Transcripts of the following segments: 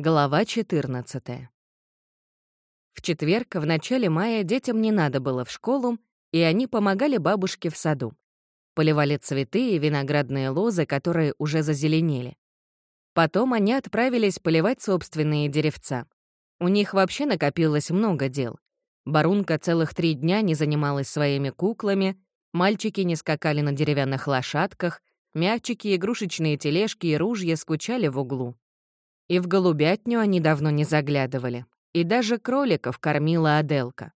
Глава 14. В четверг, в начале мая, детям не надо было в школу, и они помогали бабушке в саду. Поливали цветы и виноградные лозы, которые уже зазеленели. Потом они отправились поливать собственные деревца. У них вообще накопилось много дел. Барунка целых три дня не занималась своими куклами, мальчики не скакали на деревянных лошадках, мячики, игрушечные тележки и ружья скучали в углу. И в голубятню они давно не заглядывали. И даже кроликов кормила Аделка.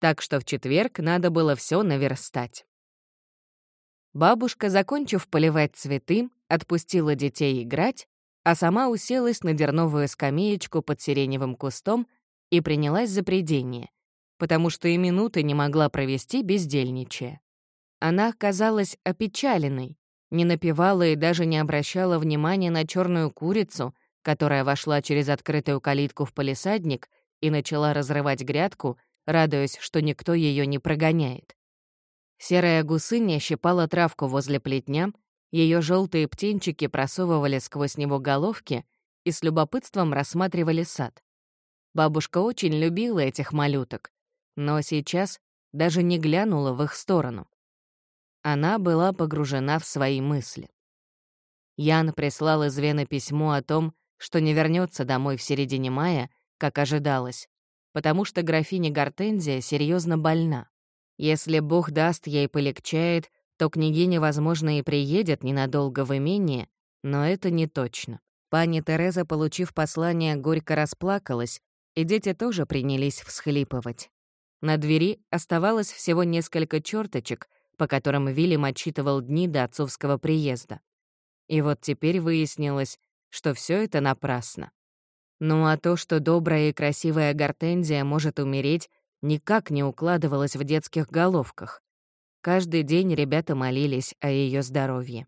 Так что в четверг надо было все наверстать. Бабушка, закончив поливать цветы, отпустила детей играть, а сама уселась на дерновую скамеечку под сиреневым кустом и принялась за придение, потому что и минуты не могла провести бездельничая. Она казалась опечаленной, не напевала и даже не обращала внимания на черную курицу — которая вошла через открытую калитку в полисадник и начала разрывать грядку, радуясь, что никто ее не прогоняет. Серая гусыня щипала травку возле плетня, ее желтые птенчики просовывали сквозь него головки и с любопытством рассматривали сад. Бабушка очень любила этих малюток, но сейчас даже не глянула в их сторону. Она была погружена в свои мысли. Ян прислал из Вены письмо о том, что не вернется домой в середине мая, как ожидалось, потому что графиня Гортензия серьезно больна. Если Бог даст, ей полегчает, то княгиня, возможно, и приедет ненадолго в имение, но это не точно. Пани Тереза, получив послание, горько расплакалась, и дети тоже принялись всхлипывать. На двери оставалось всего несколько черточек, по которым Вильям отчитывал дни до отцовского приезда. И вот теперь выяснилось, что все это напрасно. Ну а то, что добрая и красивая гортензия может умереть, никак не укладывалось в детских головках. Каждый день ребята молились о ее здоровье.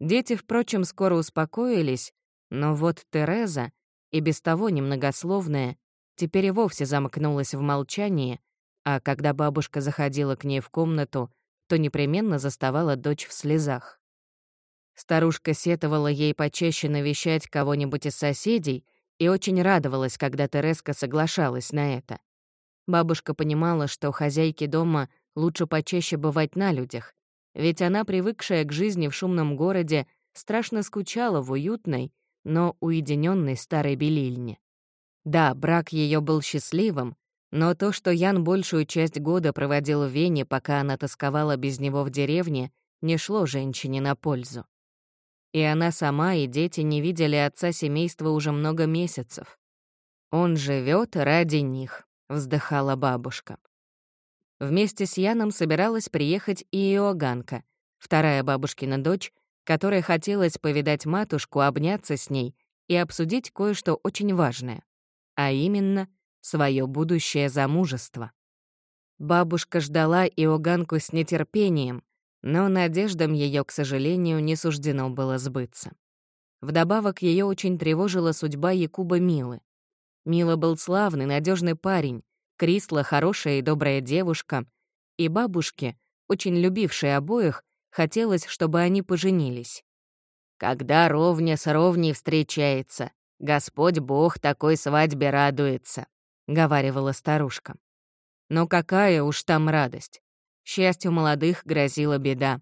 Дети, впрочем, скоро успокоились, но вот Тереза, и без того немногословная, теперь и вовсе замкнулась в молчании, а когда бабушка заходила к ней в комнату, то непременно заставала дочь в слезах. Старушка сетовала ей почаще навещать кого-нибудь из соседей и очень радовалась, когда Тереска соглашалась на это. Бабушка понимала, что хозяйке дома лучше почаще бывать на людях, ведь она, привыкшая к жизни в шумном городе, страшно скучала в уютной, но уединенной старой белильне. Да, брак ее был счастливым, но то, что Ян большую часть года проводил в Вене, пока она тосковала без него в деревне, не шло женщине на пользу. И она сама и дети не видели отца семейства уже много месяцев. «Он живет ради них», — вздыхала бабушка. Вместе с Яном собиралась приехать и Иоганка, вторая бабушкина дочь, которая хотелось повидать матушку, обняться с ней и обсудить кое-что очень важное, а именно свое будущее замужество. Бабушка ждала Иоганку с нетерпением, но надеждам ее, к сожалению, не суждено было сбыться. Вдобавок ее очень тревожила судьба Якуба Милы. Мила был славный, надежный парень, Крисла — хорошая и добрая девушка, и бабушке, очень любившей обоих, хотелось, чтобы они поженились. «Когда ровня с ровней встречается, Господь Бог такой свадьбе радуется», — говаривала старушка. Но какая уж там радость. Счастью молодых грозила беда.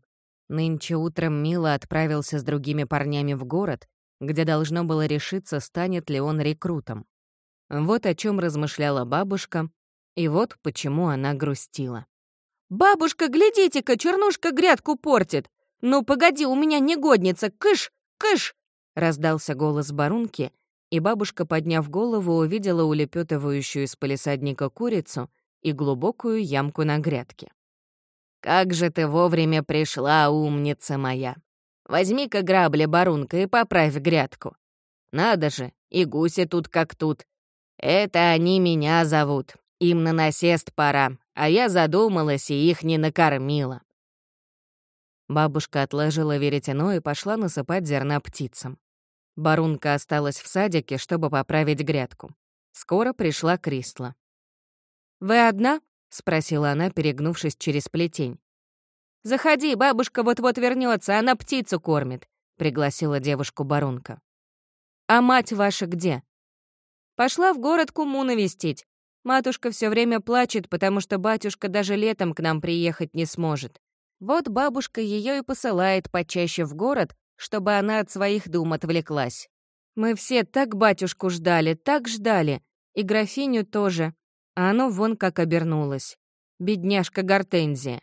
Нынче утром Мила отправился с другими парнями в город, где должно было решиться, станет ли он рекрутом. Вот о чем размышляла бабушка, и вот почему она грустила. «Бабушка, глядите-ка, чернушка грядку портит! Ну, погоди, у меня негодница! Кыш! Кыш!» Раздался голос барунки, и бабушка, подняв голову, увидела улепетывающую из полисадника курицу и глубокую ямку на грядке. «Как же ты вовремя пришла, умница моя! Возьми-ка грабли, барунка, и поправь грядку. Надо же, и гуси тут как тут. Это они меня зовут. Им на насест пора, а я задумалась и их не накормила». Бабушка отложила веретено и пошла насыпать зерна птицам. Барунка осталась в садике, чтобы поправить грядку. Скоро пришла Крисла. «Вы одна?» — спросила она, перегнувшись через плетень. «Заходи, бабушка вот-вот вернется, она птицу кормит», — пригласила девушку барунка. А мать ваша где?» «Пошла в город куму навестить. Матушка все время плачет, потому что батюшка даже летом к нам приехать не сможет. Вот бабушка ее и посылает почаще в город, чтобы она от своих дум отвлеклась. Мы все так батюшку ждали, так ждали, и графиню тоже. А оно вон как обернулось. Бедняжка Гортензия.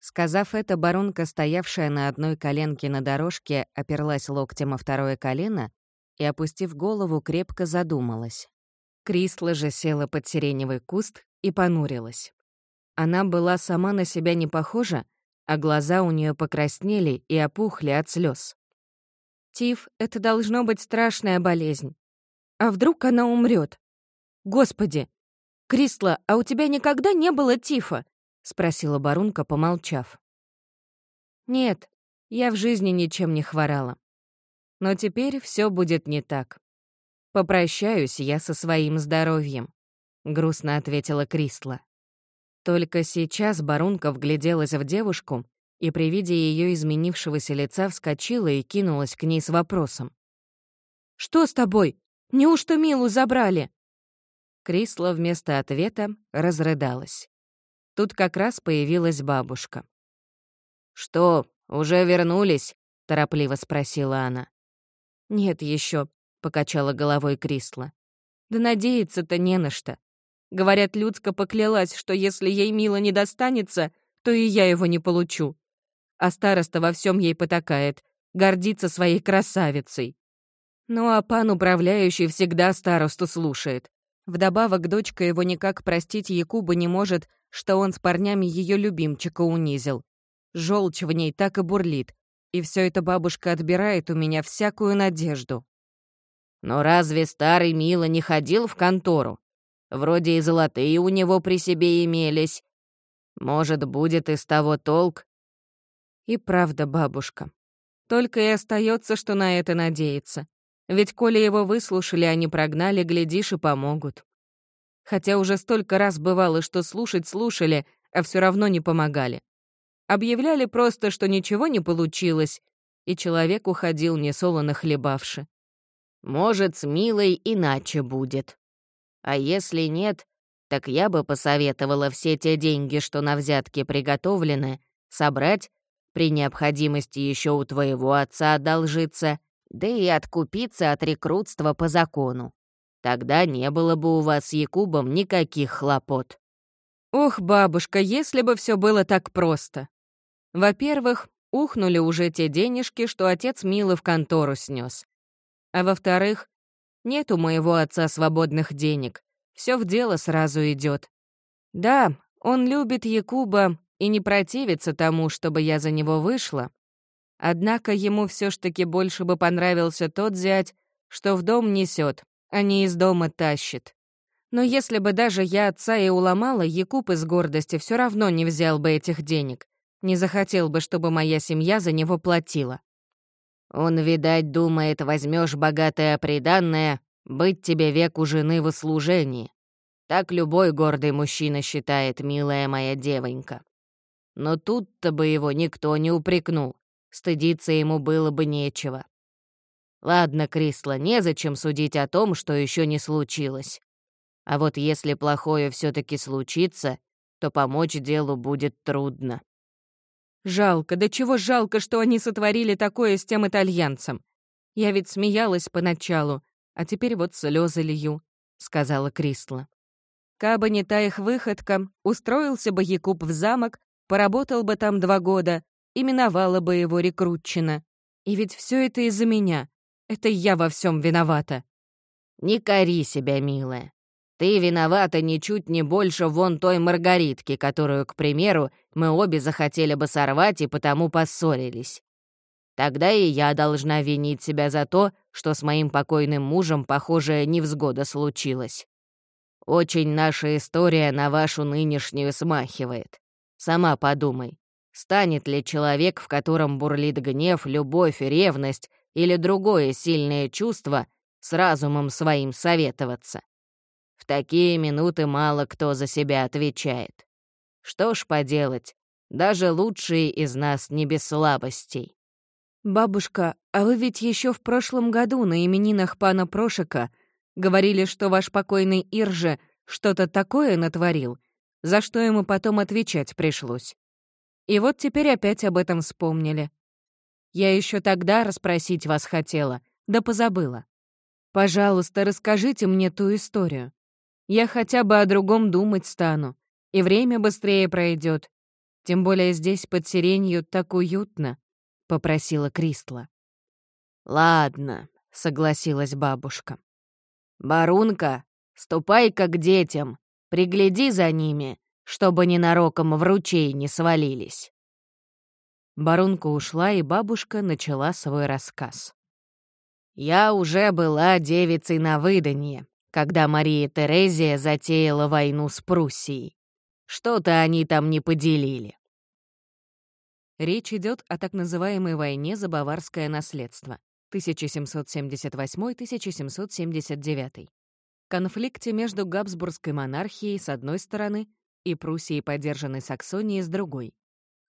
Сказав это, баронка, стоявшая на одной коленке на дорожке, оперлась локтем о второе колено и, опустив голову, крепко задумалась. Крисла же села под сиреневый куст и понурилась. Она была сама на себя не похожа, а глаза у нее покраснели и опухли от слез. «Тиф — это должно быть страшная болезнь. А вдруг она умрет? Господи! Крисла, а у тебя никогда не было тифа?» — спросила Барунка, помолчав. «Нет, я в жизни ничем не хворала. Но теперь все будет не так. «Попрощаюсь я со своим здоровьем», — грустно ответила Крисла. Только сейчас Барунка вгляделась в девушку и при виде ее изменившегося лица вскочила и кинулась к ней с вопросом. «Что с тобой? Неужто Милу забрали?» Крисла вместо ответа разрыдалась. Тут как раз появилась бабушка. «Что, уже вернулись?» — торопливо спросила она. «Нет еще, покачала головой Крисла. Да надеяться-то не на что. Говорят, Людска поклялась, что если ей мило не достанется, то и я его не получу. А староста во всем ей потакает, гордится своей красавицей. Ну а пан управляющий всегда старосту слушает. Вдобавок дочка его никак простить Якуба не может, что он с парнями ее любимчика унизил. Желчь в ней так и бурлит, и все это бабушка отбирает у меня всякую надежду. Но разве старый Мила не ходил в контору? Вроде и золотые у него при себе имелись. Может, будет из того толк? И правда, бабушка. Только и остается, что на это надеяться. Ведь коли его выслушали, они прогнали, глядишь, и помогут. Хотя уже столько раз бывало, что слушать слушали, а все равно не помогали. Объявляли просто, что ничего не получилось, и человек уходил, несолоно хлебавши. Может, с Милой иначе будет. А если нет, так я бы посоветовала все те деньги, что на взятке приготовлены, собрать, при необходимости еще у твоего отца одолжиться, да и откупиться от рекрутства по закону. Тогда не было бы у вас с Якубом никаких хлопот. Ох, бабушка, если бы все было так просто. Во-первых, ухнули уже те денежки, что отец Милы в контору снес. А во-вторых, нет у моего отца свободных денег. Все в дело сразу идет. Да, он любит Якуба и не противится тому, чтобы я за него вышла. Однако ему все ж таки больше бы понравился тот зять, что в дом несет, а не из дома тащит. Но если бы даже я отца и уломала, Якуб из гордости все равно не взял бы этих денег, не захотел бы, чтобы моя семья за него платила. Он, видать, думает, возьмешь богатое приданное, быть тебе веку жены в услужении. Так любой гордый мужчина считает, милая моя девонька. Но тут-то бы его никто не упрекнул, стыдиться ему было бы нечего. Ладно, Крисла, незачем судить о том, что еще не случилось. А вот если плохое все таки случится, то помочь делу будет трудно. Жалко, да чего жалко, что они сотворили такое с тем итальянцем. Я ведь смеялась поначалу, а теперь вот слезы лью», — сказала Крисла. Каба не та их выходка, устроился бы Якуб в замок, поработал бы там два года, и миновала бы его рекрутчина. И ведь все это из-за меня. Это я во всем виновата. Не кори себя, милая. Ты виновата ничуть не больше вон той Маргаритки, которую, к примеру, мы обе захотели бы сорвать и потому поссорились. Тогда и я должна винить себя за то, что с моим покойным мужем, похоже, невзгода случилась. Очень наша история на вашу нынешнюю смахивает. Сама подумай, станет ли человек, в котором бурлит гнев, любовь, ревность или другое сильное чувство, с разумом своим советоваться? В такие минуты мало кто за себя отвечает. Что ж поделать, даже лучшие из нас не без слабостей. «Бабушка, а вы ведь еще в прошлом году на именинах пана Прошика говорили, что ваш покойный Ирже что-то такое натворил, за что ему потом отвечать пришлось. И вот теперь опять об этом вспомнили. Я еще тогда расспросить вас хотела, да позабыла. Пожалуйста, расскажите мне ту историю. Я хотя бы о другом думать стану, и время быстрее пройдет. Тем более здесь под сиренью так уютно», — попросила Кристла. «Ладно», — согласилась бабушка. «Барунка, ступай-ка к детям, пригляди за ними, чтобы ненароком в ручей не свалились». Барунка ушла, и бабушка начала свой рассказ. «Я уже была девицей на выданье, когда Мария Терезия затеяла войну с Пруссией. Что-то они там не поделили. Речь идет о так называемой войне за баварское наследство 1778-1779. Конфликте между Габсбургской монархией с одной стороны и Пруссией, поддержанной Саксонией, с другой.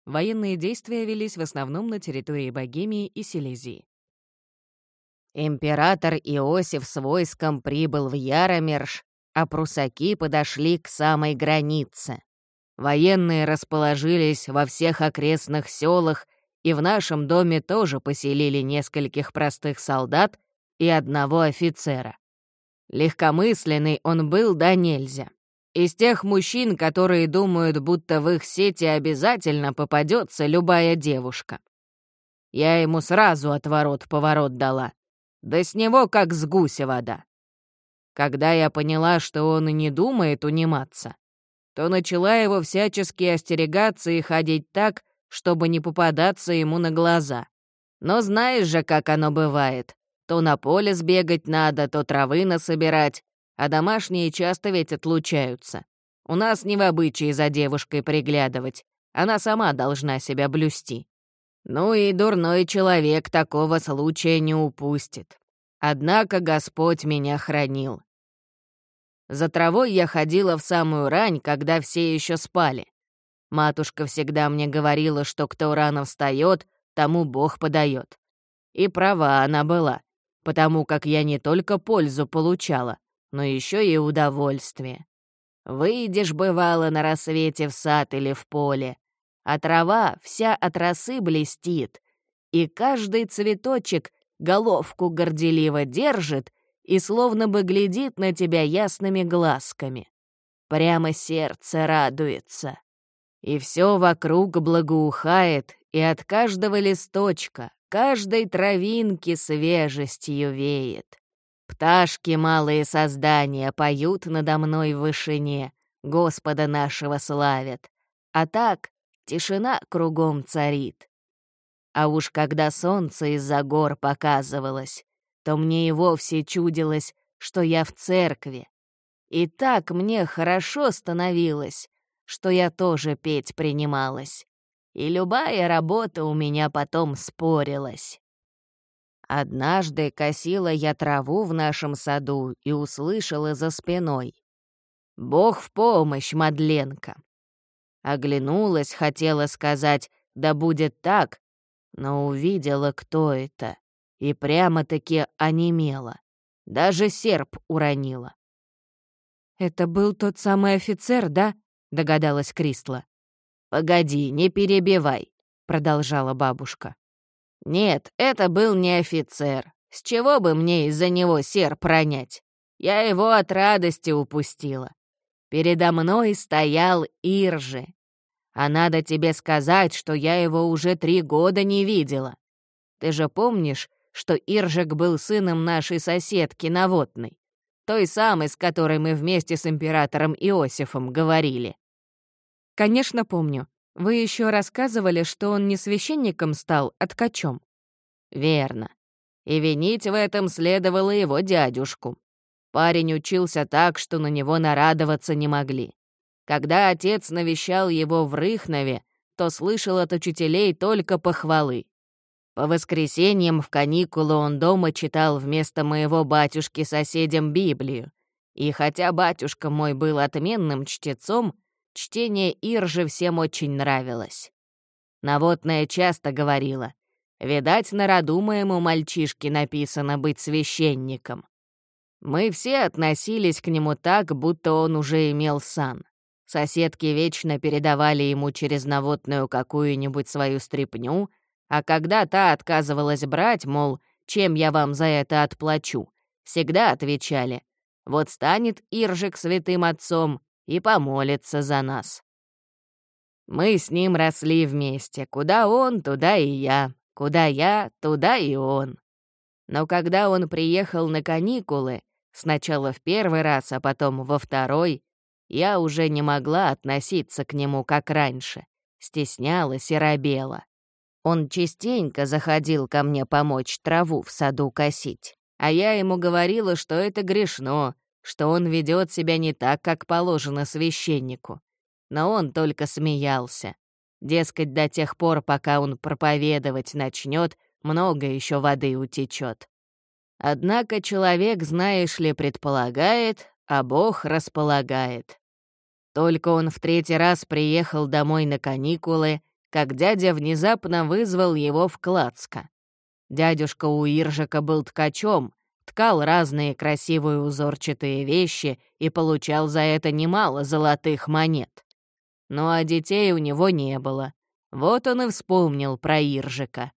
Военные действия велись в основном на территории Богемии и Силезии. Император Иосиф с войском прибыл в Яромерш, а прусаки подошли к самой границе. Военные расположились во всех окрестных селах, и в нашем доме тоже поселили нескольких простых солдат и одного офицера. Легкомысленный он был да нельзя. Из тех мужчин, которые думают, будто в их сети обязательно попадется любая девушка. Я ему сразу отворот-поворот дала. Да с него как с гуся вода. Когда я поняла, что он и не думает униматься, то начала его всячески остерегаться и ходить так, чтобы не попадаться ему на глаза. Но знаешь же, как оно бывает. То на поле сбегать надо, то травы насобирать, а домашние часто ведь отлучаются. У нас не в обычае за девушкой приглядывать, она сама должна себя блюсти. Ну и дурной человек такого случая не упустит. Однако Господь меня хранил. За травой я ходила в самую рань, когда все еще спали. Матушка всегда мне говорила, что кто рано встает, тому Бог подает. И права она была, потому как я не только пользу получала, но еще и удовольствие. Выйдешь, бывало, на рассвете в сад или в поле, а трава вся от росы блестит, и каждый цветочек головку горделиво держит и словно бы глядит на тебя ясными глазками. Прямо сердце радуется. И все вокруг благоухает, и от каждого листочка, каждой травинки свежестью веет. Пташки малые создания поют надо мной в вышине, Господа нашего славят. А так тишина кругом царит. А уж когда солнце из-за гор показывалось, то мне и вовсе чудилось, что я в церкви. И так мне хорошо становилось, что я тоже петь принималась. И любая работа у меня потом спорилась. Однажды косила я траву в нашем саду и услышала за спиной. «Бог в помощь, Мадленка!» Оглянулась, хотела сказать «да будет так», но увидела, кто это и прямо-таки онемела. Даже серп уронила. «Это был тот самый офицер, да?» — догадалась Кристла. «Погоди, не перебивай», — продолжала бабушка. «Нет, это был не офицер. С чего бы мне из-за него серп ронять? Я его от радости упустила. Передо мной стоял Иржи. А надо тебе сказать, что я его уже три года не видела. Ты же помнишь, что Иржик был сыном нашей соседки Наводной, той самой, с которой мы вместе с императором Иосифом говорили. Конечно, помню. Вы еще рассказывали, что он не священником стал, а ткачом. Верно. И винить в этом следовало его дядюшку. Парень учился так, что на него нарадоваться не могли. Когда отец навещал его в Рыхнове, то слышал от учителей только похвалы. По воскресеньям в каникулы он дома читал вместо моего батюшки соседям Библию. И хотя батюшка мой был отменным чтецом, чтение Иржи всем очень нравилось. Наводная часто говорила, Видать, на моему мальчишке написано быть священником. Мы все относились к нему так, будто он уже имел сан. Соседки вечно передавали ему через наводную какую-нибудь свою стряпню, а когда та отказывалась брать, мол, чем я вам за это отплачу, всегда отвечали, вот станет Иржик святым отцом и помолится за нас. Мы с ним росли вместе, куда он, туда и я, куда я, туда и он. Но когда он приехал на каникулы, сначала в первый раз, а потом во второй, я уже не могла относиться к нему как раньше, стеснялась и робела. Он частенько заходил ко мне помочь траву в саду косить, а я ему говорила, что это грешно, что он ведет себя не так, как положено священнику. Но он только смеялся. Дескать, до тех пор, пока он проповедовать начнет, много еще воды утечет. Однако человек, знаешь ли, предполагает, а Бог располагает. Только он в третий раз приехал домой на каникулы, как дядя внезапно вызвал его в Клацко. Дядюшка у Иржика был ткачом, ткал разные красивые узорчатые вещи и получал за это немало золотых монет. Ну а детей у него не было. Вот он и вспомнил про Иржика.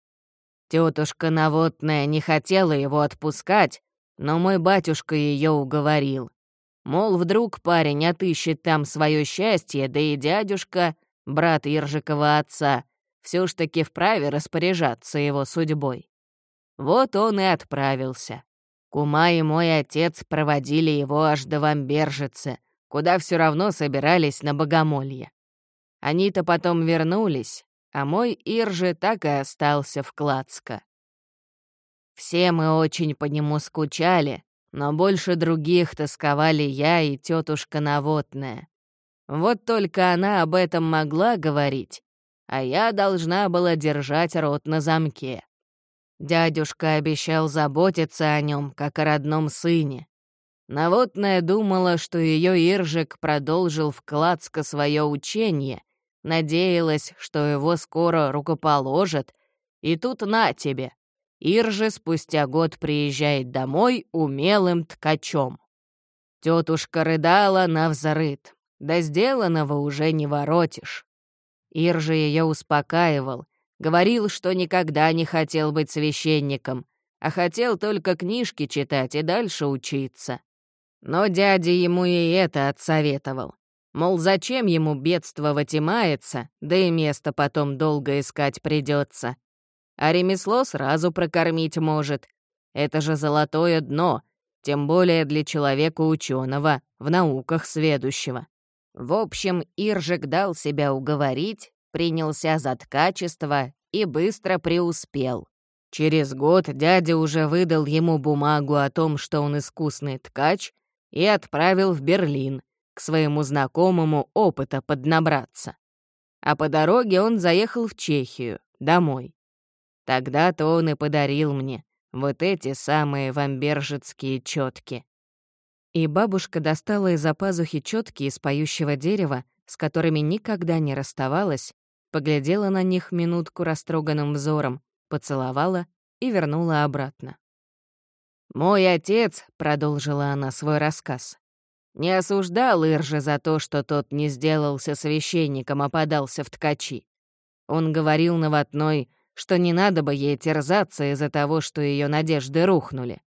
Тетушка Наводная не хотела его отпускать, но мой батюшка ее уговорил. Мол, вдруг парень отыщет там свое счастье, да и дядюшка, брат Иржикова отца, все ж таки вправе распоряжаться его судьбой. Вот он и отправился. Кума и мой отец проводили его аж до Вамбержицы, куда все равно собирались на богомолье. Они-то потом вернулись, а мой Иржи так и остался в Клацко. Все мы очень по нему скучали, но больше других тосковали я и тетушка Наводная. Вот только она об этом могла говорить, а я должна была держать рот на замке. Дядюшка обещал заботиться о нем, как о родном сыне. Наводная думала, что ее Иржик продолжил вкладско свое учение, надеялась, что его скоро рукоположат, и тут на тебе, Ир же спустя год приезжает домой умелым ткачом. Тетушка рыдала на взрыд, да сделанного уже не воротишь. Ир же ее успокаивал, говорил, что никогда не хотел быть священником, а хотел только книжки читать и дальше учиться. Но дядя ему и это отсоветовал. Мол, зачем ему бедствовать и маяться, да и место потом долго искать придется а ремесло сразу прокормить может. Это же золотое дно, тем более для человека ученого, в науках сведущего. В общем, Иржик дал себя уговорить, принялся за ткачество и быстро преуспел. Через год дядя уже выдал ему бумагу о том, что он искусный ткач, и отправил в Берлин, к своему знакомому опыта поднабраться. А по дороге он заехал в Чехию, домой. Тогда-то он и подарил мне вот эти самые вамбержецкие четки. И бабушка достала из-за пазухи четки из поющего дерева, с которыми никогда не расставалась, поглядела на них минутку растроганным взором, поцеловала и вернула обратно. «Мой отец», — продолжила она свой рассказ, «не осуждал Иржа за то, что тот не сделался священником, а подался в ткачи. Он говорил Новотной, что не надо бы ей терзаться из-за того, что ее надежды рухнули.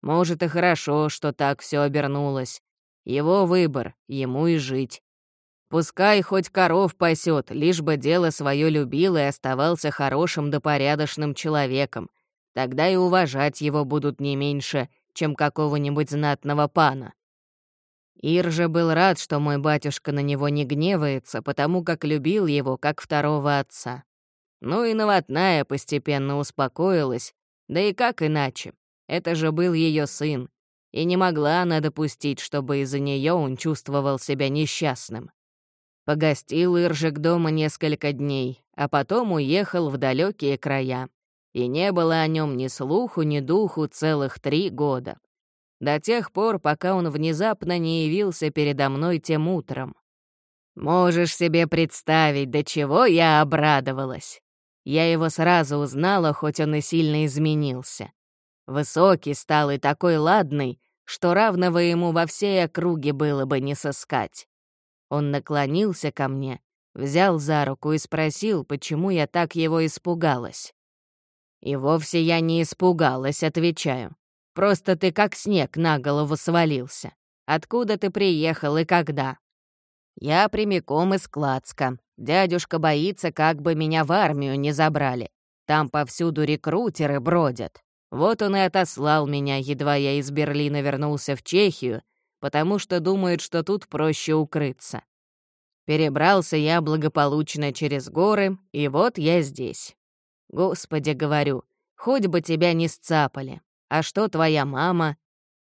Может, и хорошо, что так все обернулось. Его выбор, ему и жить. Пускай хоть коров пасет, лишь бы дело свое любил и оставался хорошим да порядочным человеком. Тогда и уважать его будут не меньше, чем какого-нибудь знатного пана. Ир же был рад, что мой батюшка на него не гневается, потому как любил его, как второго отца. Ну и новотная постепенно успокоилась, да и как иначе. Это же был ее сын, и не могла она допустить, чтобы из-за нее он чувствовал себя несчастным. Погостил Иржик дома несколько дней, а потом уехал в далекие края. И не было о нем ни слуху, ни духу целых три года. До тех пор, пока он внезапно не явился передо мной тем утром. Можешь себе представить, до чего я обрадовалась. Я его сразу узнала, хоть он и сильно изменился. Высокий стал и такой ладный, что равного ему во всей округе было бы не сыскать. Он наклонился ко мне, взял за руку и спросил, почему я так его испугалась. И вовсе я не испугалась, отвечаю. Просто ты как снег на голову свалился. Откуда ты приехал и когда? Я прямиком из Кладска. Дядюшка боится, как бы меня в армию не забрали. Там повсюду рекрутеры бродят. Вот он и отослал меня, едва я из Берлина вернулся в Чехию, потому что думает, что тут проще укрыться. Перебрался я благополучно через горы, и вот я здесь. Господи, говорю, хоть бы тебя не сцапали. А что твоя мама?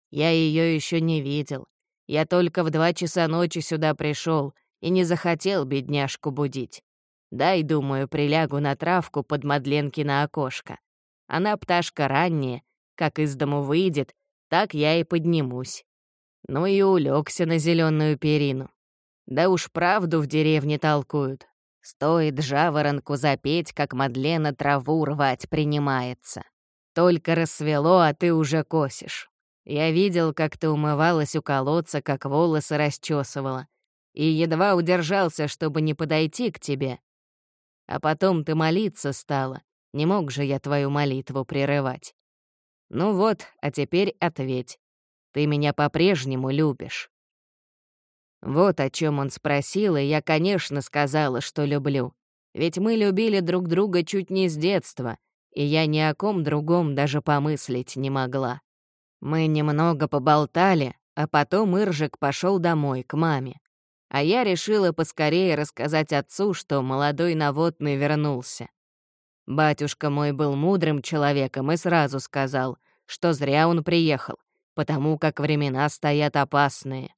Я ее еще не видел. Я только в два часа ночи сюда пришел и не захотел бедняжку будить. Дай, думаю, прилягу на травку под Мадленки на окошко. Она пташка ранняя, как из дому выйдет, так я и поднимусь. Ну и улегся на зеленую перину. Да уж правду в деревне толкуют. Стоит жаворонку запеть, как Мадлена траву рвать принимается. Только рассвело, а ты уже косишь. Я видел, как ты умывалась у колодца, как волосы расчесывала, и едва удержался, чтобы не подойти к тебе. А потом ты молиться стала, не мог же я твою молитву прерывать. Ну вот, а теперь ответь. Ты меня по-прежнему любишь. Вот о чем он спросил, и я, конечно, сказала, что люблю. Ведь мы любили друг друга чуть не с детства, и я ни о ком другом даже помыслить не могла. Мы немного поболтали, а потом Иржик пошел домой, к маме. А я решила поскорее рассказать отцу, что молодой наводный вернулся. Батюшка мой был мудрым человеком и сразу сказал, что зря он приехал, потому как времена стоят опасные.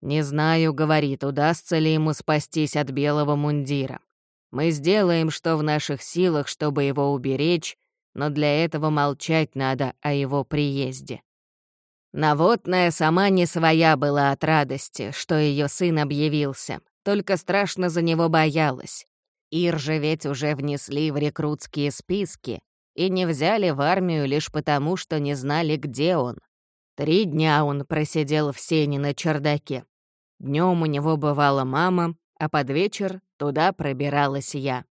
«Не знаю, — говорит, — удастся ли ему спастись от белого мундира. Мы сделаем, что в наших силах, чтобы его уберечь, но для этого молчать надо о его приезде». Наводная сама не своя была от радости, что ее сын объявился, только страшно за него боялась. Ир же ведь уже внесли в рекрутские списки и не взяли в армию лишь потому, что не знали, где он. Три дня он просидел в сене на чердаке. Днем у него бывала мама, а под вечер туда пробиралась я.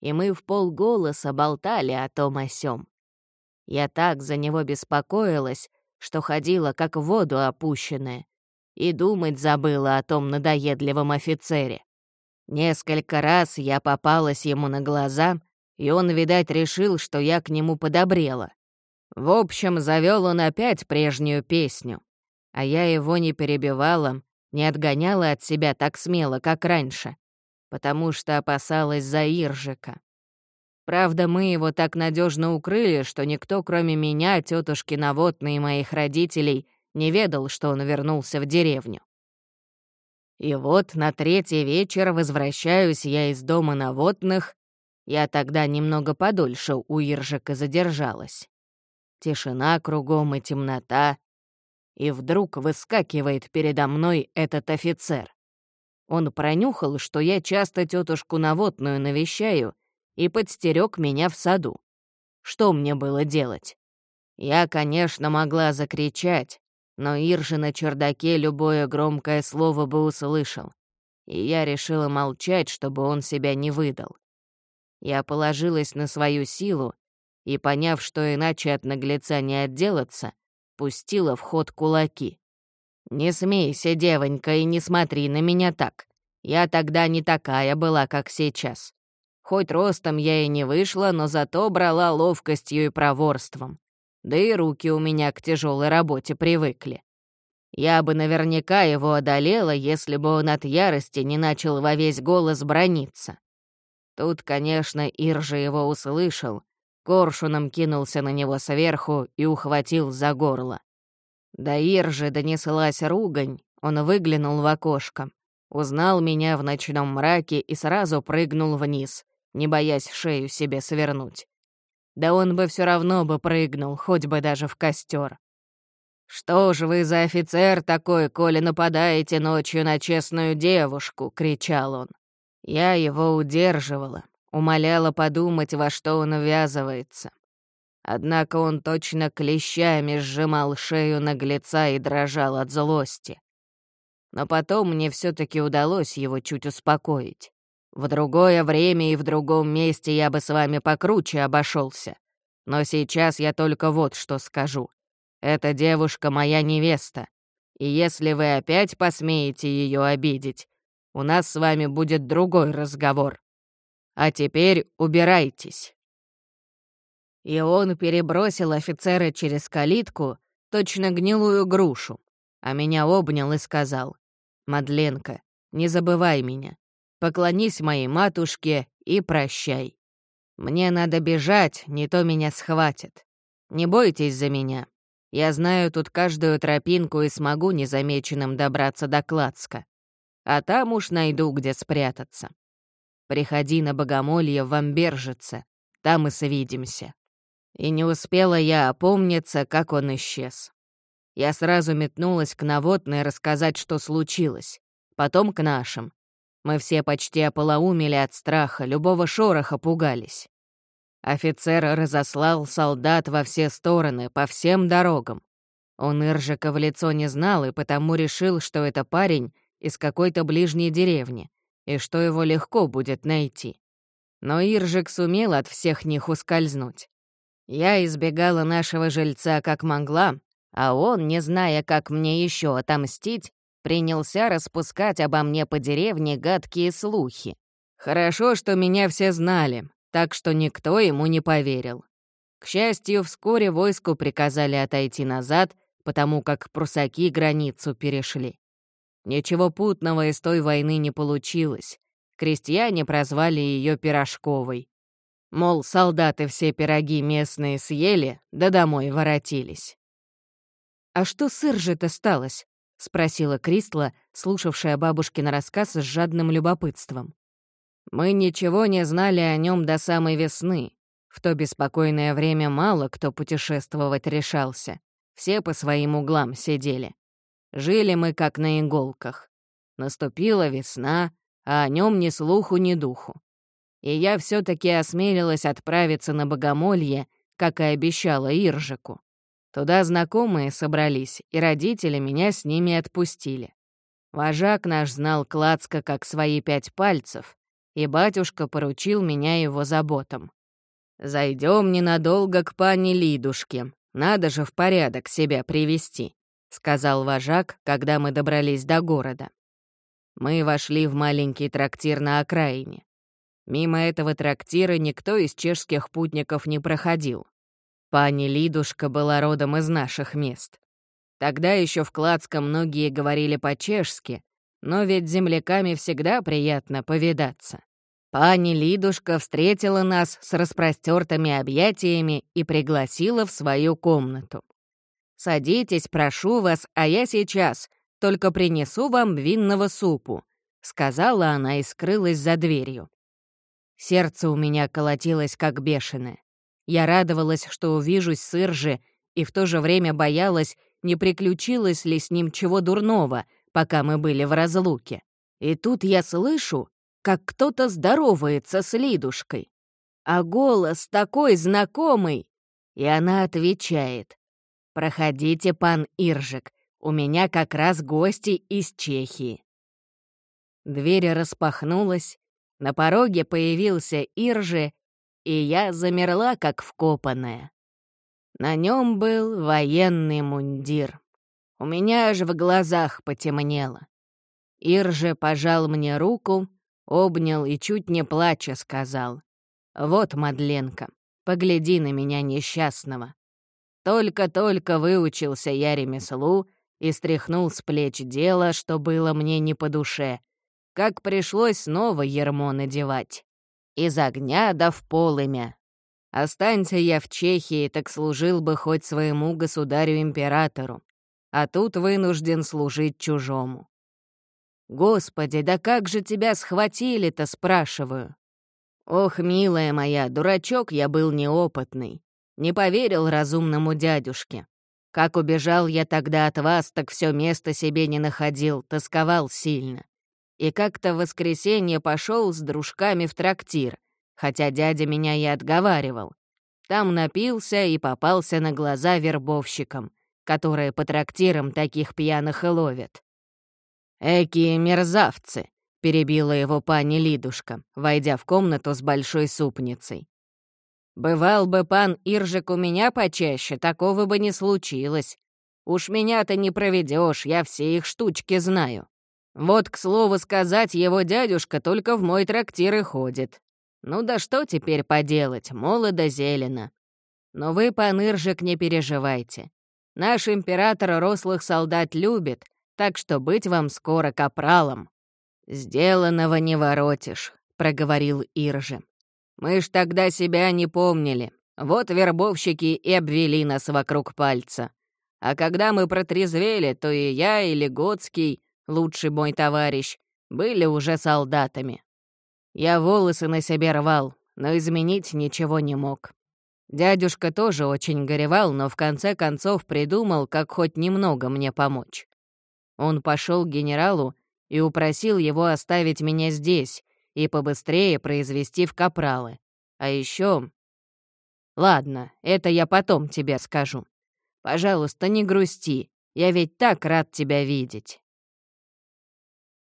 И мы в полголоса болтали о том о сём. Я так за него беспокоилась, что ходила как в воду опущенная, и думать забыла о том надоедливом офицере. Несколько раз я попалась ему на глаза, и он, видать, решил, что я к нему подобрела. В общем, завел он опять прежнюю песню, а я его не перебивала, не отгоняла от себя так смело, как раньше, потому что опасалась за Иржика. Правда, мы его так надежно укрыли, что никто, кроме меня, тетушки Наводной и моих родителей, не ведал, что он вернулся в деревню. И вот на третий вечер возвращаюсь я из дома Наводных. Я тогда немного подольше у Иржика задержалась. Тишина кругом и темнота, и вдруг выскакивает передо мной этот офицер. Он пронюхал, что я часто тетушку Наводную навещаю, и подстерег меня в саду. Что мне было делать? Я, конечно, могла закричать, но Иржи на чердаке любое громкое слово бы услышал, и я решила молчать, чтобы он себя не выдал. Я положилась на свою силу и, поняв, что иначе от наглеца не отделаться, пустила в ход кулаки. «Не смейся, девонька, и не смотри на меня так. Я тогда не такая была, как сейчас. Хоть ростом я и не вышла, но зато брала ловкостью и проворством. Да и руки у меня к тяжелой работе привыкли. Я бы наверняка его одолела, если бы он от ярости не начал во весь голос брониться. Тут, конечно, Иржа его услышал, коршуном кинулся на него сверху и ухватил за горло. До Иржи донеслась ругань, он выглянул в окошко, узнал меня в ночном мраке и сразу прыгнул вниз, не боясь шею себе свернуть. Да он бы все равно бы прыгнул, хоть бы даже в костер. «Что же вы за офицер такой, коли нападаете ночью на честную девушку?» — кричал он. Я его удерживала, умоляла подумать, во что он ввязывается. Однако он точно клещами сжимал шею наглеца и дрожал от злости. Но потом мне все таки удалось его чуть успокоить. В другое время и в другом месте я бы с вами покруче обошелся. Но сейчас я только вот что скажу. Эта девушка моя невеста. И если вы опять посмеете ее обидеть, у нас с вами будет другой разговор. А теперь убирайтесь». И он перебросил офицера через калитку, точно гнилую грушу, а меня обнял и сказал, «Мадленка, не забывай меня. Поклонись моей матушке и прощай. Мне надо бежать, не то меня схватят. Не бойтесь за меня. Я знаю тут каждую тропинку и смогу незамеченным добраться до Кладска. А там уж найду, где спрятаться. Приходи на богомолье в Амбержице, там и свидимся». И не успела я опомниться, как он исчез. Я сразу метнулась к Наводной рассказать, что случилось. Потом к нашим. Мы все почти ополоумели от страха, любого шороха пугались. Офицер разослал солдат во все стороны, по всем дорогам. Он Иржика в лицо не знал и потому решил, что это парень из какой-то ближней деревни, и что его легко будет найти. Но Иржик сумел от всех них ускользнуть. Я избегала нашего жильца как могла, а он, не зная, как мне еще отомстить, принялся распускать обо мне по деревне гадкие слухи. Хорошо, что меня все знали, так что никто ему не поверил. К счастью, вскоре войску приказали отойти назад, потому как прусаки границу перешли. Ничего путного из той войны не получилось. Крестьяне прозвали ее Пирожковой. Мол, солдаты все пироги местные съели, да домой воротились. «А что с Иржи-то сталось?» — спросила Кристла, слушавшая бабушкин рассказ с жадным любопытством. «Мы ничего не знали о нем до самой весны. В то беспокойное время мало кто путешествовать решался. Все по своим углам сидели. Жили мы как на иголках. Наступила весна, а о нем ни слуху, ни духу. И я все таки осмелилась отправиться на богомолье, как и обещала Иржику. Туда знакомые собрались, и родители меня с ними отпустили. Вожак наш знал Клацка как свои пять пальцев, и батюшка поручил меня его заботам. Зайдем ненадолго к пане Лидушке, надо же в порядок себя привести», — сказал вожак, когда мы добрались до города. Мы вошли в маленький трактир на окраине. Мимо этого трактира никто из чешских путников не проходил. Пани Лидушка была родом из наших мест. Тогда еще в Кладском многие говорили по-чешски, но ведь земляками всегда приятно повидаться. Пани Лидушка встретила нас с распростертыми объятиями и пригласила в свою комнату. «Садитесь, прошу вас, а я сейчас, только принесу вам винного супу», — сказала она и скрылась за дверью. Сердце у меня колотилось как бешеное. Я радовалась, что увижусь с Иржи, и в то же время боялась, не приключилось ли с ним чего дурного, пока мы были в разлуке. И тут я слышу, как кто-то здоровается с Лидушкой. А голос такой знакомый. И она отвечает. «Проходите, пан Иржик, у меня как раз гости из Чехии». Дверь распахнулась, на пороге появился Иржи, и я замерла, как вкопанная. На нем был военный мундир. У меня аж в глазах потемнело. Иржи пожал мне руку, обнял и чуть не плача сказал. «Вот, Мадленка, погляди на меня несчастного. Только-только выучился я ремеслу и стряхнул с плеч дело, что было мне не по душе, как пришлось снова ермо надевать. Из огня да в полымя. Останься я в Чехии, так служил бы хоть своему государю-императору, а тут вынужден служить чужому. Господи, да как же тебя схватили-то, спрашиваю. Ох, милая моя, дурачок я был неопытный. Не поверил разумному дядюшке. Как убежал я тогда от вас, так все место себе не находил, тосковал сильно и как-то в воскресенье пошел с дружками в трактир. хотя дядя меня и отговаривал. Там напился и попался на глаза вербовщикам, которые по трактирам таких пьяных и ловят. «Экие мерзавцы!» — перебила его пани Лидушка, войдя в комнату с большой супницей. «Бывал бы пан Иржик у меня почаще, такого бы не случилось. Уж меня-то не проведешь, я все их штучки знаю. Вот, к слову сказать, его дядюшка только в мой трактир и ходит. Ну да что теперь поделать, молодо зелено. Но вы, пан Иржик, не переживайте. Наш император рослых солдат любит, так что быть вам скоро капралом. «Сделанного не воротишь», — проговорил Иржи. «Мы ж тогда себя не помнили. Вот вербовщики и обвели нас вокруг пальца. А когда мы протрезвели, то и я, и Легоцкий, лучший мой товарищ, были уже солдатами. Я волосы на себе рвал, но изменить ничего не мог. Дядюшка тоже очень горевал, но в конце концов придумал, как хоть немного мне помочь. Он пошел к генералу и упросил его оставить меня здесь и побыстрее произвести в капралы. А еще... Ладно, это я потом тебе скажу. Пожалуйста, не грусти, я ведь так рад тебя видеть.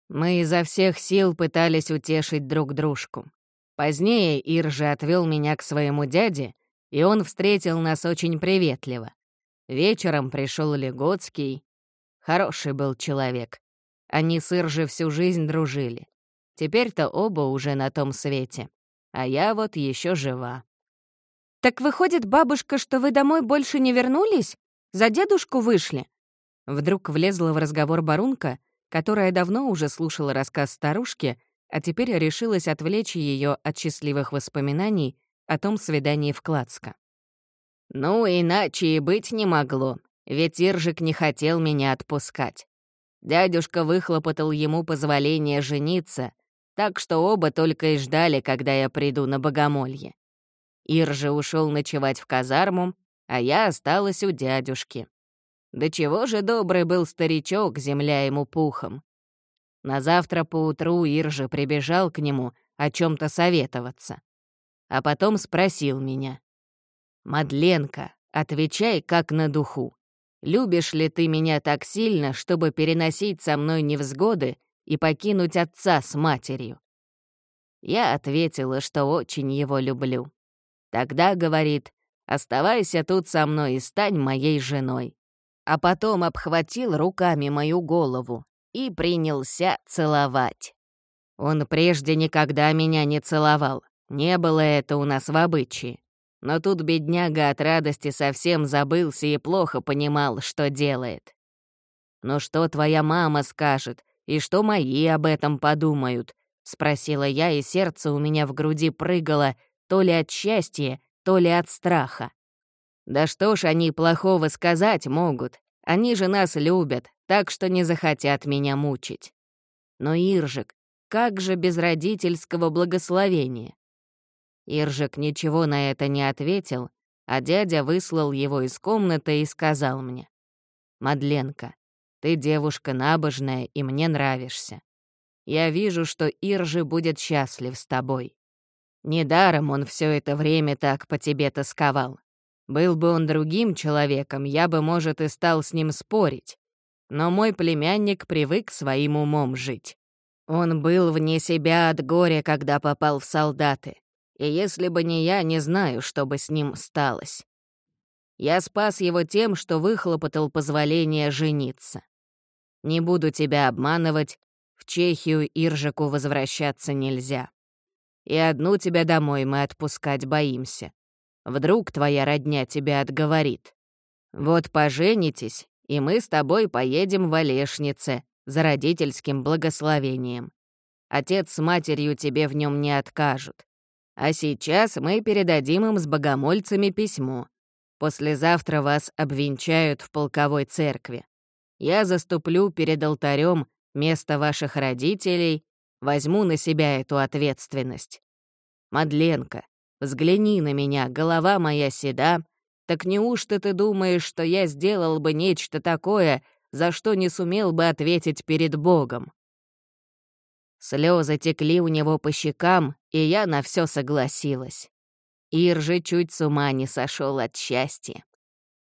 Мы изо всех сил пытались утешить друг дружку. Позднее Ир отвел меня к своему дяде, и он встретил нас очень приветливо. Вечером пришел Легоцкий. Хороший был человек, они с Иржи всю жизнь дружили. Теперь-то оба уже на том свете. А я вот еще жива. «Так выходит, бабушка, что вы домой больше не вернулись? За дедушку вышли?» Вдруг влезла в разговор Барунка, которая давно уже слушала рассказ старушки, а теперь решилась отвлечь ее от счастливых воспоминаний о том свидании в Клацко. «Ну, иначе и быть не могло, ведь Иржик не хотел меня отпускать. Дядюшка выхлопотал ему позволение жениться, так что оба только и ждали, когда я приду на богомолье. Ир же ушел ночевать в казарму, а я осталась у дядюшки. Да чего же добрый был старичок, земля ему пухом. На завтра поутру Ир же прибежал к нему о чем то советоваться. А потом спросил меня. «Мадленка, отвечай как на духу. Любишь ли ты меня так сильно, чтобы переносить со мной невзгоды и покинуть отца с матерью?» Я ответила, что очень его люблю. Тогда, говорит, оставайся тут со мной и стань моей женой. А потом обхватил руками мою голову и принялся целовать. Он прежде никогда меня не целовал, не было это у нас в обычае. Но тут бедняга от радости совсем забылся и плохо понимал, что делает. «Ну что твоя мама скажет, и что мои об этом подумают?» — спросила я, и сердце у меня в груди прыгало то ли от счастья, то ли от страха. «Да что ж они плохого сказать могут? Они же нас любят, так что не захотят меня мучить. Но, Иржик, как же без родительского благословения? Иржик ничего на это не ответил, а дядя выслал его из комнаты и сказал мне. «Мадленка, ты девушка набожная и мне нравишься. Я вижу, что Иржи будет счастлив с тобой. Недаром он все это время так по тебе тосковал. Был бы он другим человеком, я бы, может, и стал с ним спорить. Но мой племянник привык своим умом жить. Он был вне себя от горя, когда попал в солдаты и если бы не я, не знаю, что бы с ним сталось. Я спас его тем, что выхлопотал позволение жениться. Не буду тебя обманывать, в Чехию Иржику возвращаться нельзя. И одну тебя домой мы отпускать боимся. Вдруг твоя родня тебя отговорит. Вот поженитесь, и мы с тобой поедем в Олешнице за родительским благословением. Отец с матерью тебе в нем не откажут. А сейчас мы передадим им с богомольцами письмо. Послезавтра вас обвенчают в полковой церкви. Я заступлю перед алтарем место ваших родителей, возьму на себя эту ответственность. Мадленка, взгляни на меня, голова моя седа. Так неужто ты думаешь, что я сделал бы нечто такое, за что не сумел бы ответить перед Богом? Слезы текли у него по щекам, и я на все согласилась. Ир же чуть с ума не сошел от счастья.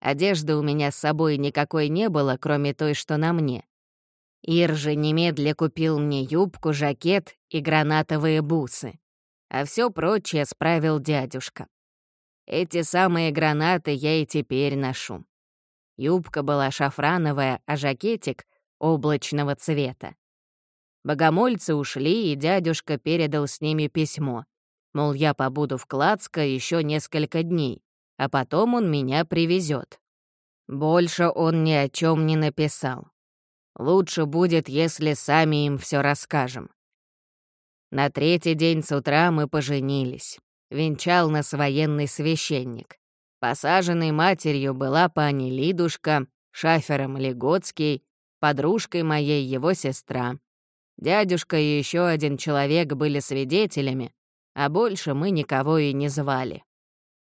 Одежды у меня с собой никакой не было, кроме той, что на мне. Ир же немедля купил мне юбку, жакет и гранатовые бусы. А все прочее справил дядюшка. Эти самые гранаты я и теперь ношу. Юбка была шафрановая, а жакетик — облачного цвета. Богомольцы ушли, и дядюшка передал с ними письмо. Мол, я побуду в Кладско еще несколько дней, а потом он меня привезет. Больше он ни о чем не написал. Лучше будет, если сами им все расскажем. На третий день с утра мы поженились. Венчал нас военный священник. Посаженной матерью была пани Лидушка, шафером Легоцкий, подружкой моей его сестра. Дядюшка и еще один человек были свидетелями, а больше мы никого и не звали.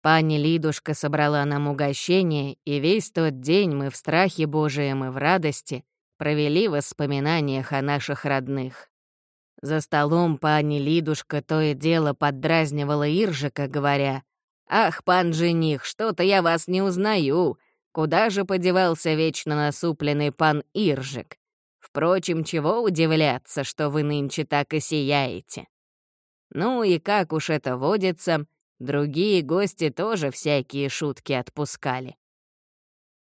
Пани Лидушка собрала нам угощение, и весь тот день мы в страхе Божием и в радости провели в воспоминаниях о наших родных. За столом пани Лидушка то и дело поддразнивала Иржика, говоря, «Ах, пан жених, что-то я вас не узнаю. Куда же подевался вечно насупленный пан Иржик? Впрочем, чего удивляться, что вы нынче так и сияете?» Ну и как уж это водится, другие гости тоже всякие шутки отпускали.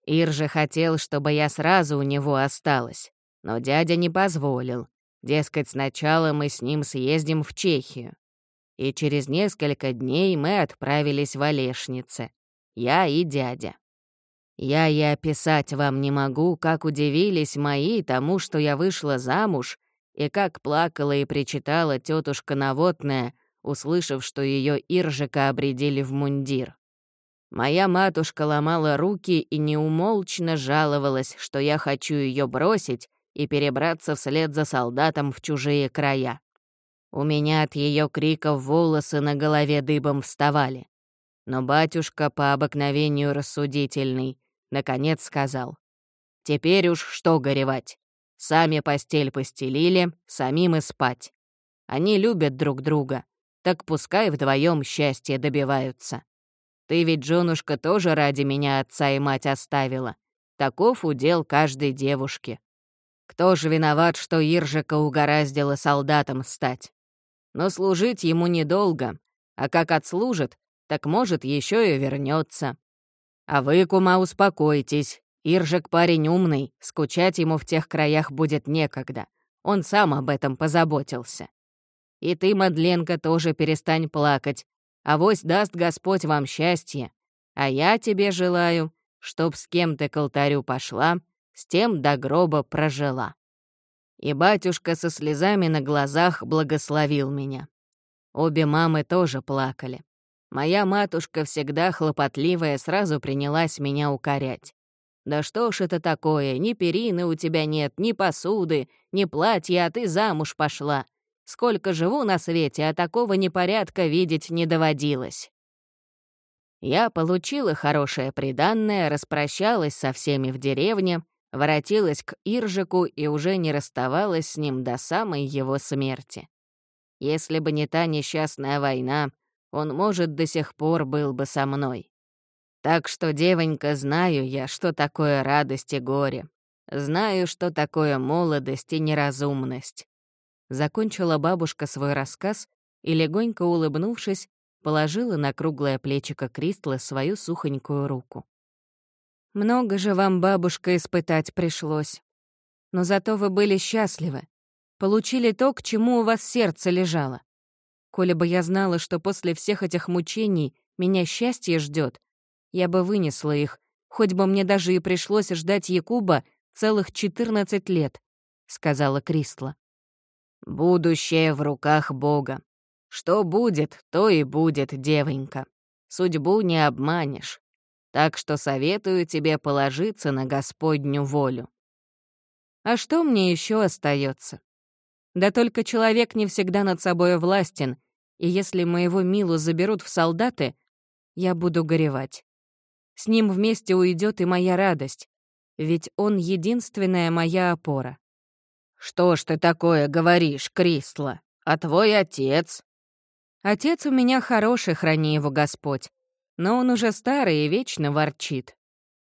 Ир же хотел, чтобы я сразу у него осталась, но дядя не позволил. Дескать, сначала мы с ним съездим в Чехию. И через несколько дней мы отправились в Олешнице. Я и дядя. Я и описать вам не могу, как удивились мои тому, что я вышла замуж, и как плакала и причитала тетушка Наводная, услышав, что ее Иржика обредили в мундир. Моя матушка ломала руки и неумолчно жаловалась, что я хочу ее бросить и перебраться вслед за солдатом в чужие края. У меня от ее криков волосы на голове дыбом вставали. Но батюшка, по обыкновению рассудительный, наконец сказал, «Теперь уж что горевать? Сами постель постелили, самим и спать. Они любят друг друга, так пускай вдвоем счастье добиваются. Ты ведь, женушка, тоже ради меня отца и мать оставила. Таков удел каждой девушки. Кто же виноват, что Иржика угораздило солдатом стать? Но служить ему недолго, а как отслужит, так, может, еще и вернется. А вы, кума, успокойтесь. Иржик парень умный, скучать ему в тех краях будет некогда. Он сам об этом позаботился. И ты, Мадленка, тоже перестань плакать. Авось даст Господь вам счастье. А я тебе желаю, чтоб с кем ты к алтарю пошла, с тем до гроба прожила. И батюшка со слезами на глазах благословил меня. Обе мамы тоже плакали. Моя матушка, всегда хлопотливая, сразу принялась меня укорять. «Да что ж это такое? Ни перины у тебя нет, ни посуды, ни платья, а ты замуж пошла. Сколько живу на свете, а такого непорядка видеть не доводилось». Я получила хорошее приданное, распрощалась со всеми в деревне, воротилась к Иржику и уже не расставалась с ним до самой его смерти. Если бы не та несчастная война, он, может, до сих пор был бы со мной. Так что, девонька, знаю я, что такое радость и горе. Знаю, что такое молодость и неразумность. Закончила бабушка свой рассказ и, легонько улыбнувшись, положила на круглое плечико Кристла свою сухонькую руку. Много же вам, бабушка, испытать пришлось. Но зато вы были счастливы. Получили то, к чему у вас сердце лежало. Коли бы я знала, что после всех этих мучений меня счастье ждет, я бы вынесла их, хоть бы мне даже и пришлось ждать Якуба целых 14 лет, — сказала Кристла. «Будущее в руках Бога. Что будет, то и будет, девонька. Судьбу не обманешь. Так что советую тебе положиться на Господню волю. А что мне еще остается? Да только человек не всегда над собой властен, и если моего Милу заберут в солдаты, я буду горевать. С ним вместе уйдет и моя радость, ведь он единственная моя опора. «Что ж ты такое говоришь, Кристла? А твой отец?» «Отец у меня хороший, храни его Господь. Но он уже старый и вечно ворчит.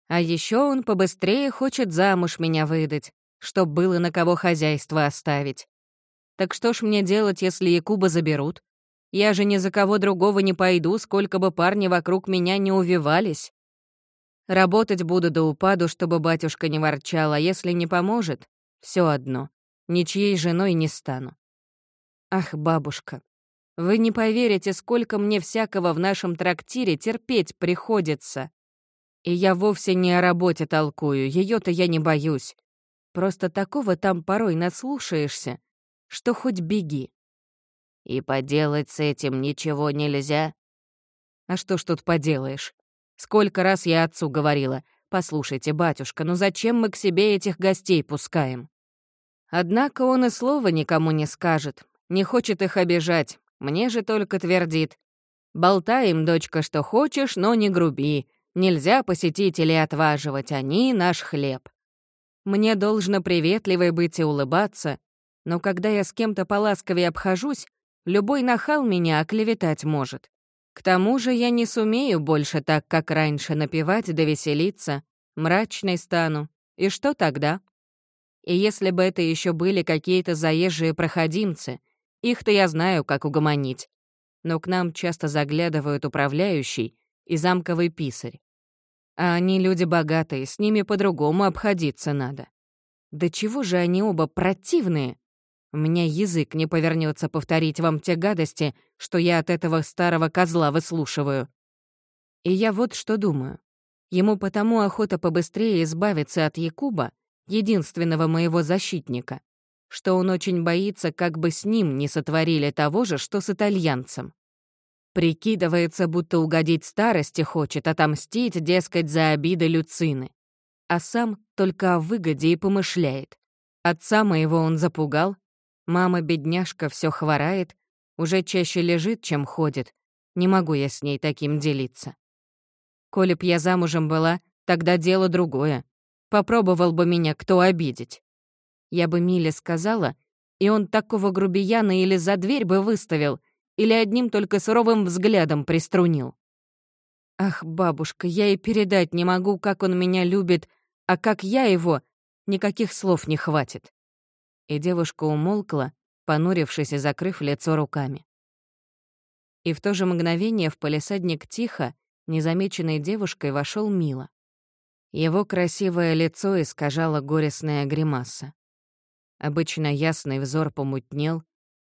А еще он побыстрее хочет замуж меня выдать, чтоб было на кого хозяйство оставить. Так что ж мне делать, если Якуба заберут? Я же ни за кого другого не пойду, сколько бы парни вокруг меня не увивались. Работать буду до упаду, чтобы батюшка не ворчал, а если не поможет, все одно, ничьей женой не стану. Ах, бабушка, вы не поверите, сколько мне всякого в нашем трактире терпеть приходится. И я вовсе не о работе толкую, ее то я не боюсь. Просто такого там порой наслушаешься, что хоть беги. И поделать с этим ничего нельзя? А что ж тут поделаешь? Сколько раз я отцу говорила, «Послушайте, батюшка, ну зачем мы к себе этих гостей пускаем?» Однако он и слова никому не скажет, не хочет их обижать, мне же только твердит. «Болтай им, дочка, что хочешь, но не груби. Нельзя посетителей отваживать, они — наш хлеб». Мне должно приветливой быть и улыбаться, но когда я с кем-то поласковее обхожусь, любой нахал меня оклеветать может. К тому же я не сумею больше так, как раньше, напевать да веселиться, мрачной стану. И что тогда? И если бы это еще были какие-то заезжие проходимцы, их-то я знаю, как угомонить. Но к нам часто заглядывают управляющий и замковый писарь. А они люди богатые, с ними по-другому обходиться надо. Да чего же они оба противные? Меня язык не повернется повторить вам те гадости, что я от этого старого козла выслушиваю. И я вот что думаю. Ему потому охота побыстрее избавиться от Якуба, единственного моего защитника, что он очень боится, как бы с ним не сотворили того же, что с итальянцем. Прикидывается, будто угодить старости хочет, отомстить, дескать, за обиды Люцины. А сам только о выгоде и помышляет. Отца моего он запугал, Мама-бедняжка все хворает, уже чаще лежит, чем ходит. Не могу я с ней таким делиться. Коли б я замужем была, тогда дело другое. Попробовал бы меня кто обидеть. Я бы Миле сказала, и он такого грубияна или за дверь бы выставил, или одним только суровым взглядом приструнил. Ах, бабушка, я и передать не могу, как он меня любит, а как я его, никаких слов не хватит и девушка умолкла, понурившись и закрыв лицо руками. И в то же мгновение в полисадник тихо, незамеченной девушкой, вошел Мила. Его красивое лицо искажало горестная гримаса. Обычно ясный взор помутнел,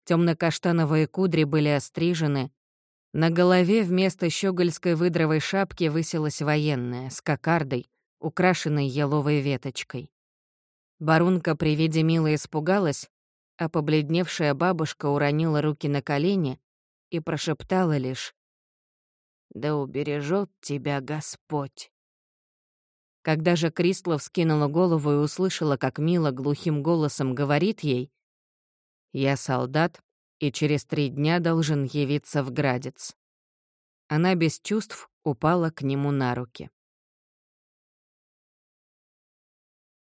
темно-каштановые кудри были острижены, на голове вместо щегольской выдровой шапки высилась военная, с кокардой, украшенной еловой веточкой. Барунка при виде Милы испугалась, а побледневшая бабушка уронила руки на колени и прошептала лишь «Да убережет тебя Господь». Когда же Кристлов скинула голову и услышала, как Мила глухим голосом говорит ей «Я солдат и через три дня должен явиться в Градец». Она без чувств упала к нему на руки.